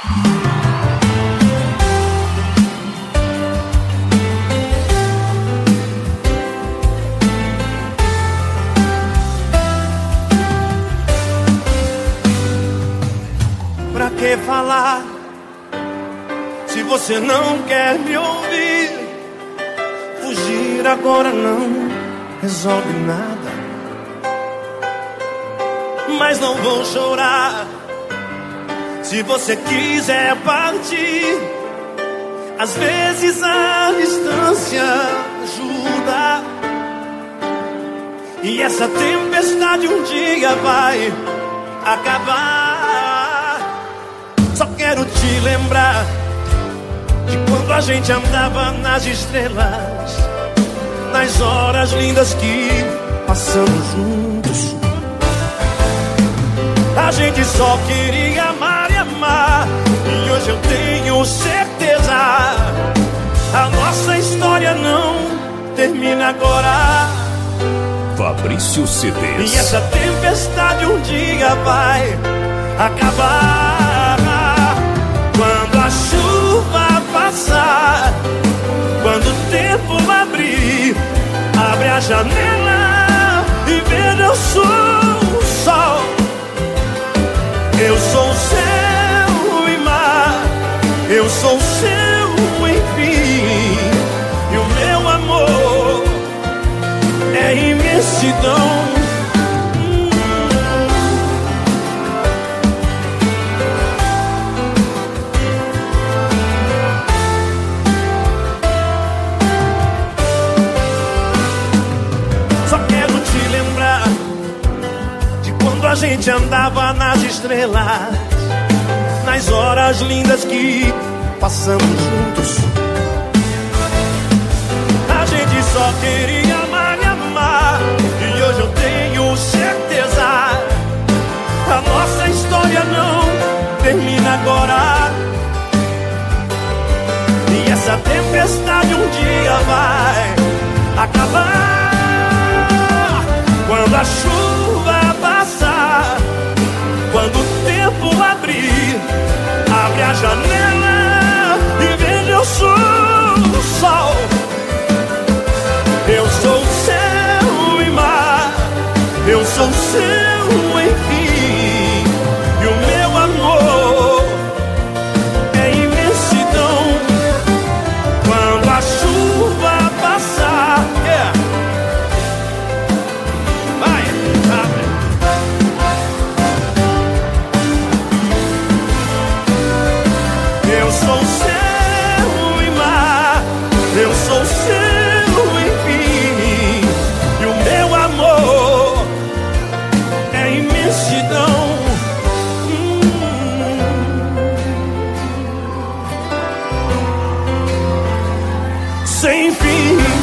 Pra que falar se você não quer me ouvir? Fugir agora não resolve nada. Mas não vou chorar se você quiser partir. Às vezes a distância ajuda. E essa tempestade um dia vai acabar. Só quero te lembrar de quando a gente andava nas estrelas, nas horas lindas que passamos juntos. A gente só queria amar amar, e hoje eu tenho certeza a nossa história não termina agora. Fabrício E CDs. essa tempestade um dia vai acabar. Quando a chuva passar, quando o tempo abrir, abre a janela eu sou seu enfim. E o meu amor é imensidão. Só quero te lembrar de quando a gente andava nas estrelas, nas horas lindas que passamos juntos. A gente só queria amar e amar. E hoje eu tenho certeza. A nossa história não termina agora. E essa tempestade um dia vai acabar. Quando a chuva sem fim.